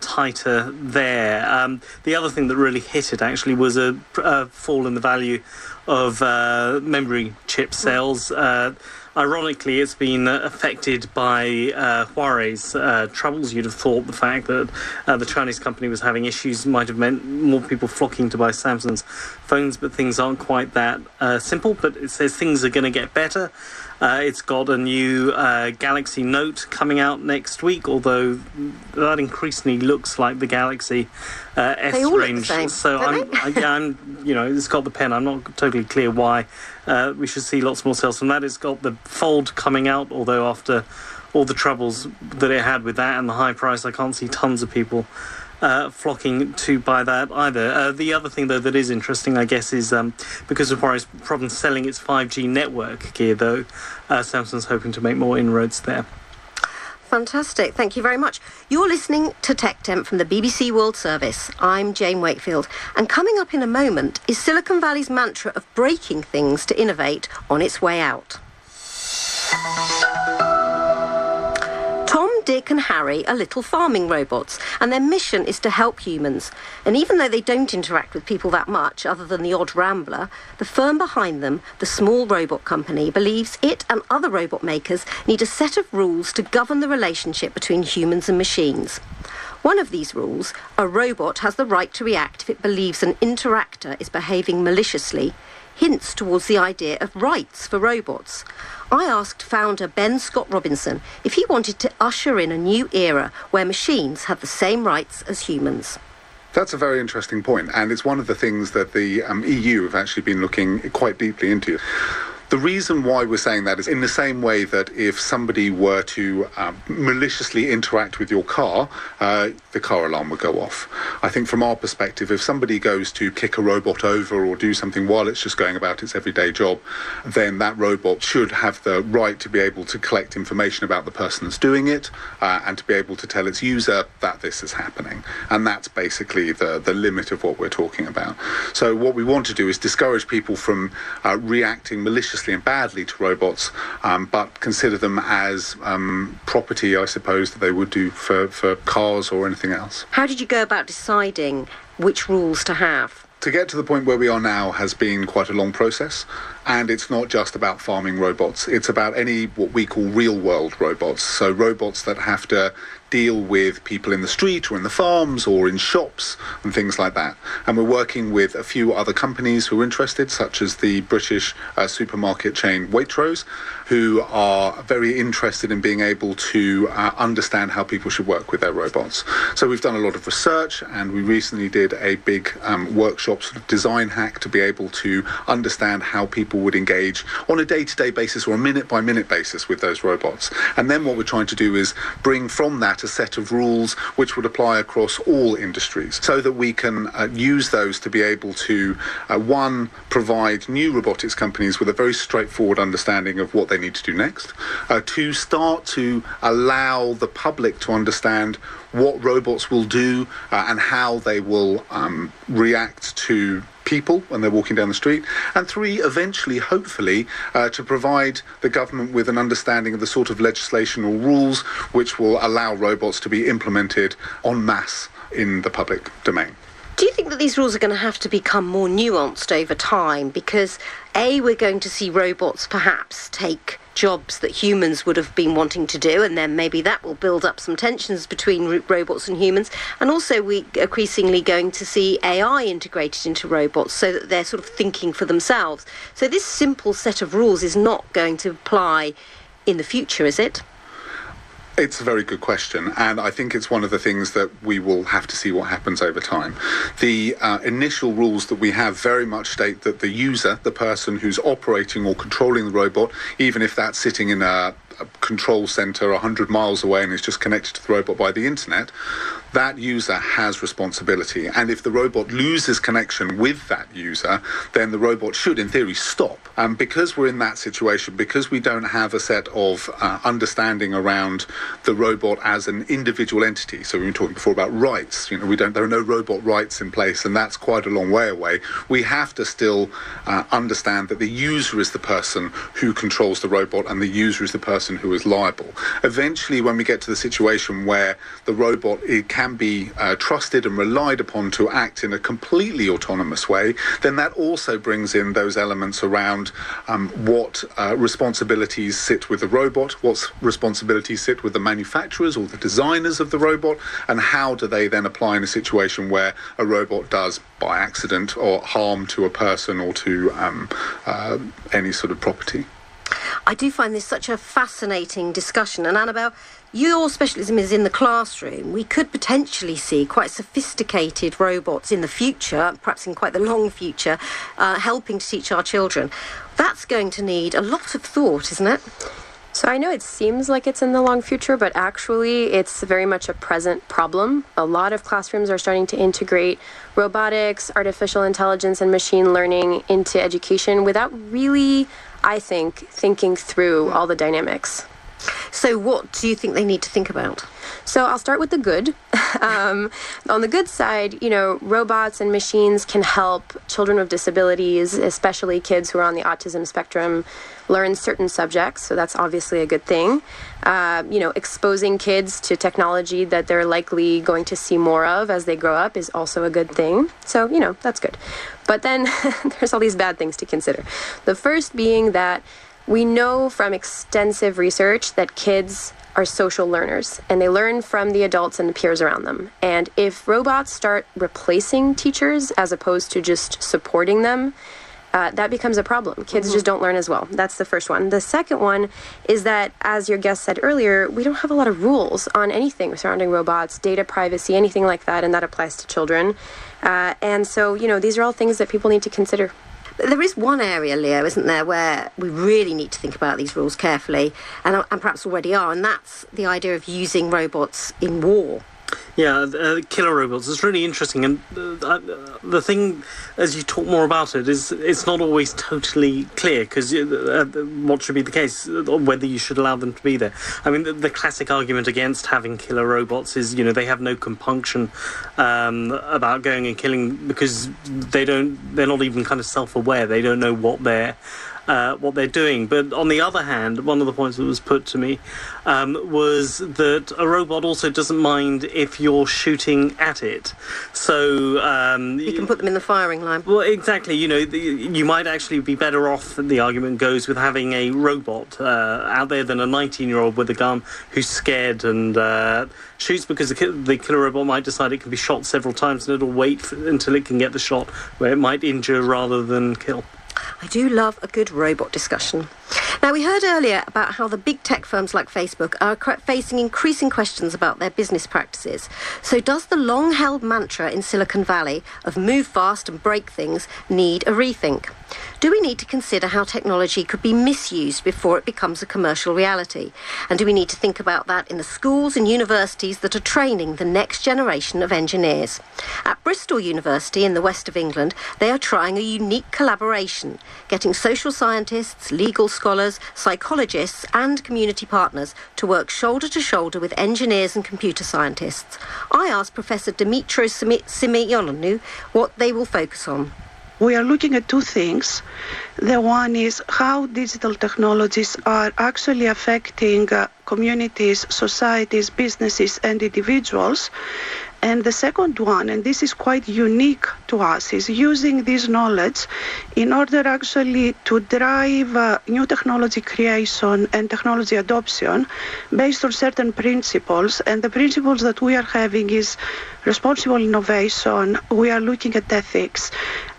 Speaker 20: tighter there. Um, the other thing that really hit it actually was a, a fall in the value of uh, memory chip sales. Uh, ironically, it's been affected by uh, Huawei's uh, troubles. You'd have thought the fact that uh, the Chinese company was having issues might have meant more people flocking to buy Samsung's phones, but things aren't quite that uh, simple. But it says things are going to get better. Uh, it's got a new uh, Galaxy Note coming out next week, although that increasingly looks like the Galaxy uh, S range.
Speaker 12: Same,
Speaker 20: so I'm, I, yeah, I'm, you know, it's got the pen. I'm not totally clear why uh, we should see lots more sales from that. It's got the Fold coming out, although after all the troubles that it had with that and the high price, I can't see tons of people uh, flocking to buy that either. Uh, the other thing, though, that is interesting, I guess, is um, because of Huawei's problem selling its 5G network gear, though, uh, Samsung's hoping to make more inroads there.
Speaker 12: Fantastic. Thank you very much. You're listening to Tech Tent from the BBC World Service. I'm Jane Wakefield. And coming up in a moment is Silicon Valley's mantra of breaking things to innovate on its way out. Dick, and Harry are little farming robots, and their mission is to help humans. And even though they don't interact with people that much, other than the odd rambler, the firm behind them, the small robot company, believes it and other robot makers need a set of rules to govern the relationship between humans and machines. One of these rules a robot has the right to react if it believes an interactor is behaving maliciously hints towards the idea of rights for robots. I asked founder Ben Scott Robinson if he wanted to usher in a new era where machines have the same rights as humans.
Speaker 13: That's a very interesting point, and it's one of the things that the um, EU have actually been looking quite deeply into. The reason why we're saying that is in the same way that if somebody were to um, maliciously interact with your car, uh, the car alarm would go off. I think from our perspective, if somebody goes to kick a robot over or do something while it's just going about its everyday job, then that robot should have the right to be able to collect information about the person that's doing it uh, and to be able to tell its user that this is happening. And that's basically the, the limit of what we're talking about. So what we want to do is discourage people from uh, reacting maliciously and badly to robots, um, but consider them as um, property, I suppose, that they would do for, for cars or anything else.
Speaker 12: How did you go about deciding which rules to have?
Speaker 13: to get to the point where we are now has been quite a long process. And it's not just about farming robots, it's about any what we call real world robots. So, robots that have to deal with people in the street or in the farms or in shops and things like that. And we're working with a few other companies who are interested, such as the British uh, supermarket chain Waitrose, who are very interested in being able to uh, understand how people should work with their robots. So we've done a lot of research and we recently did a big um, workshop sort of design hack to be able to understand how people would engage on a day-to-day basis or a minute-by-minute basis with those robots. And then what we're trying to do is bring from that a set of rules which would apply across all industries so that we can uh, use those to be able to, uh, one, provide new robotics companies with a very straightforward understanding of what they need to do next, uh, to start to allow the public to understand what robots will do uh, and how they will um, react to people when they're walking down the street, and three, eventually, hopefully, uh, to provide the government with an understanding of the sort of legislation or rules which will allow robots to be implemented en masse in the public domain.
Speaker 12: Do you think that these rules are going to have to become more nuanced over time? Because, A, we're going to see robots perhaps take jobs that humans would have been wanting to do, and then maybe that will build up some tensions between robots and humans. And also, we are increasingly going to see AI integrated into robots so that they're sort of thinking for themselves. So, this simple set of rules is not going to apply in the future, is it?
Speaker 13: It's a very good question, and I think it's one of the things that we will have to see what happens over time. The uh, initial rules that we have very much state that the user, the person who's operating or controlling the robot, even if that's sitting in a, a control center 100 miles away and is just connected to the robot by the internet, that user has responsibility. And if the robot loses connection with that user, then the robot should, in theory, stop. And because we're in that situation, because we don't have a set of uh, understanding around the robot as an individual entity, so we were talking before about rights, you know, we don't, there are no robot rights in place, and that's quite a long way away. We have to still uh, understand that the user is the person who controls the robot and the user is the person who is liable. Eventually, when we get to the situation where the robot it can can be uh, trusted and relied upon to act in a completely autonomous way, then that also brings in those elements around um, what uh, responsibilities sit with the robot, what responsibilities sit with the manufacturers or the designers of the robot, and how do they then apply in a situation where a robot does, by accident or harm to a person or to um, uh, any sort of property.
Speaker 12: I do find this such a fascinating discussion. And Annabelle, your specialism is in the classroom. We could potentially see quite sophisticated robots in the future, perhaps in quite the long future, uh, helping to teach our children. That's going to need a lot of thought, isn't it?
Speaker 19: So I know it seems like it's in the long future, but actually it's very much a present problem. A lot of classrooms are starting to integrate robotics, artificial intelligence, and machine learning into education without really, I think, thinking through all the dynamics.
Speaker 12: So, what do you think they need to think about?
Speaker 19: So, I'll start with the good. um, on the good side, you know, robots and machines can help children with disabilities, especially kids who are on the autism spectrum, learn certain subjects. So, that's obviously a good thing. Uh, you know, exposing kids to technology that they're likely going to see more of as they grow up is also a good thing. So, you know, that's good. But then there's all these bad things to consider. The first being that We know from extensive research that kids are social learners and they learn from the adults and the peers around them. And if robots start replacing teachers as opposed to just supporting them, uh, that becomes a problem. Kids mm-hmm. just don't learn as well. That's the first one. The second one is that, as your guest said earlier, we don't have a lot of rules on anything surrounding robots, data privacy, anything like that, and that applies to children. Uh, and so, you know, these are all things that people need to consider.
Speaker 12: There is one area, Leo, isn't there, where we really need to think about these rules carefully, and, and perhaps already are, and that's the idea of using robots in war.
Speaker 20: Yeah, uh, killer robots. It's really interesting, and uh, the thing, as you talk more about it, is it's not always totally clear because uh, uh, what should be the case, uh, whether you should allow them to be there. I mean, the, the, classic argument against having killer robots is, you know, they have no compunction um, about going and killing because they don't, they're not even kind of self-aware. They don't know what they're uh, what they're doing. But on the other hand, one of the points that was put to me um, was that a robot also doesn't mind if you're shooting at it. So
Speaker 12: um, you can put them in the firing line.
Speaker 20: Well, exactly. You know, the, you might actually be better off. The argument goes with having a robot uh, out there than a 19-year-old with a gun who's scared and. Uh, shoots because the, the, killer robot might decide it can be shot several times and it'll wait for, until it can get the shot where it might injure rather than kill.
Speaker 12: I do love a good robot discussion. Now, we heard earlier about how the big tech firms like Facebook are facing increasing questions about their business practices. So, does the long held mantra in Silicon Valley of move fast and break things need a rethink? Do we need to consider how technology could be misused before it becomes a commercial reality? And do we need to think about that in the schools and universities that are training the next generation of engineers? At Bristol University in the west of England, they are trying a unique collaboration, getting social scientists, legal scholars, psychologists, and community partners to work shoulder to shoulder with engineers and computer scientists. I asked Professor Dimitra Simeonidou what they will focus on
Speaker 23: we are looking at two things. The one is how digital technologies are actually affecting uh, communities, societies, businesses, and individuals. And the second one, and this is quite unique to us, is using this knowledge in order actually to drive uh, new technology creation and technology adoption based on certain principles. And the principles that we are having is responsible innovation. We are looking at ethics.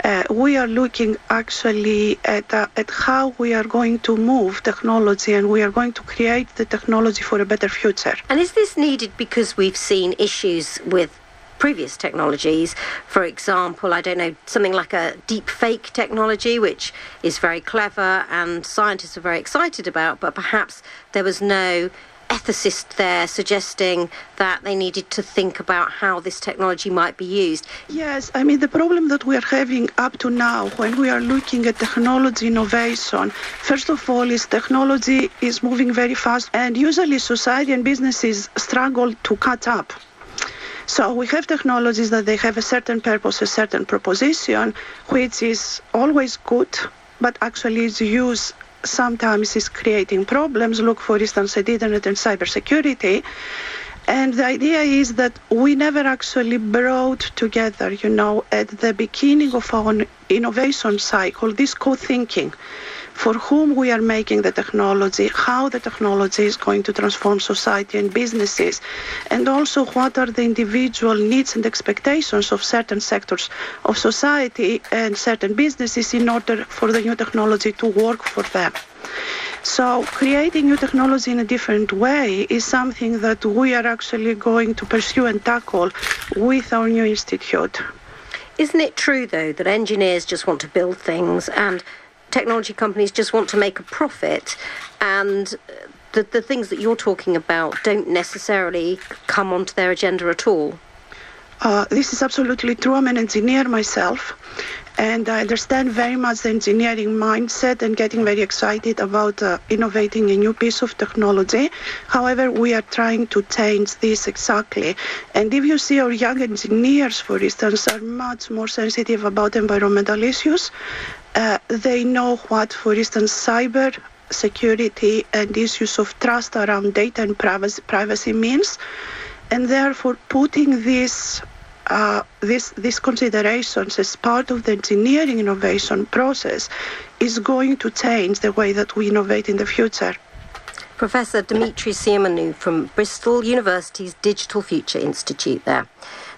Speaker 23: Uh, we are looking actually at, uh, at how we are going to move technology and we are going to create the technology for a better future.
Speaker 12: And is this needed because we've seen issues with previous technologies. For example, I don't know, something like a deep fake technology, which is very clever and scientists are very excited about, but perhaps there was no ethicist there suggesting that they needed to think about how this technology might be used.
Speaker 23: Yes, I mean, the problem that we are having up to now when we are looking at technology innovation, first of all, is technology is moving very fast, and usually society and businesses struggle to catch up. So we have technologies that they have a certain purpose, a certain proposition, which is always good, but actually is used sometimes is creating problems. Look, for instance, at internet and cybersecurity. And the idea is that we never actually brought together, you know, at the beginning of our innovation cycle, this co-thinking for whom we are making the technology, how the technology is going to transform society and businesses, and also what are the individual needs and expectations of certain sectors of society and certain businesses in order for the new technology to work for them. So creating new technology in a different way is something that we are actually going to pursue and tackle with our new institute.
Speaker 12: Isn't it true, though, that engineers just want to build things and technology companies just want to make a profit and the, the things that you're talking about don't necessarily come onto their agenda at all.
Speaker 23: Uh, this is absolutely true. I'm an engineer myself, and I understand very much the engineering mindset and getting very excited about uh, innovating a new piece of technology. However, we are trying to change this exactly. And if you see our young engineers, for instance, are much more sensitive about environmental issues, uh, they know what, for instance, cyber security and issues of trust around data and privacy, privacy means, and therefore putting this uh, this, these considerations as part of the engineering innovation process is going to change the way that we innovate in the future.
Speaker 12: Professor Dimitra Simeonidou from Bristol University's Digital Future Institute there.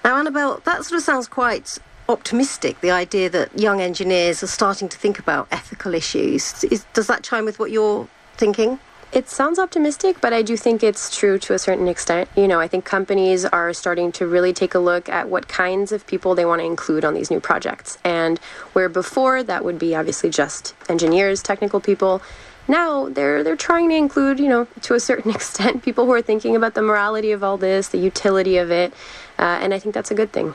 Speaker 12: Now, Annabelle, that sort of sounds quite optimistic, the idea that young engineers are starting to think about ethical issues. Is, does that chime with what you're thinking?
Speaker 19: It sounds optimistic, but I do think it's true to a certain extent. You know, I think companies are starting to really take a look at what kinds of people they want to include on these new projects. And where before that would be obviously just engineers, technical people, now they're they're trying to include, you know, to a certain extent, people who are thinking about the morality of all this, the utility of it, uh, and I think that's a good thing.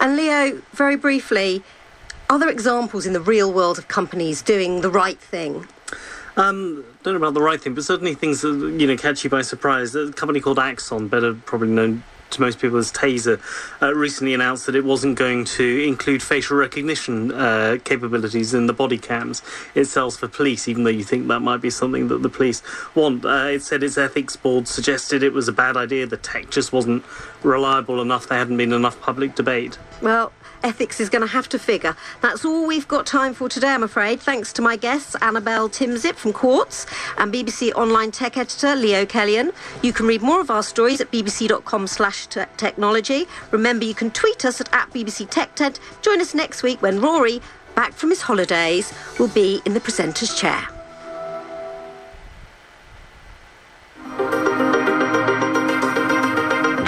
Speaker 12: And Leo, very briefly, are there examples in the real world of companies doing the right thing?
Speaker 20: Um, don't know about the right thing, but certainly things that you know catch you by surprise. A company called Axon, better probably known to most people as Taser, uh, recently announced that it wasn't going to include facial recognition uh, capabilities in the body cams it sells for police, even though you think that might be something that the police want. Uh, it said its ethics board suggested it was a bad idea. The tech just wasn't reliable enough. There hadn't been enough public debate.
Speaker 12: Well, ethics is going to have to figure. That's all we've got time for today, I'm afraid. Thanks to my guests, Annabelle Timsit from Quartz and BBC online tech editor Leo Kelion. You can read more of our stories at bbc.com slash technology. Remember, you can tweet us at, at BBC Tech Tent. Join us next week when Rory, back from his holidays, will be in the presenter's chair.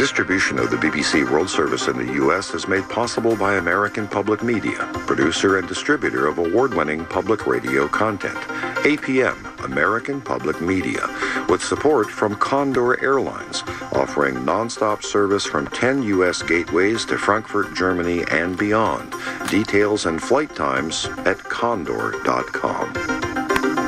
Speaker 24: Distribution of the BBC World Service in the U.S. is made possible by American Public Media, producer and distributor of award-winning public radio content. APM, American Public Media, with support from Condor Airlines, offering nonstop service from 10 U.S. gateways to Frankfurt, Germany, and beyond. Details and flight times at condor.com.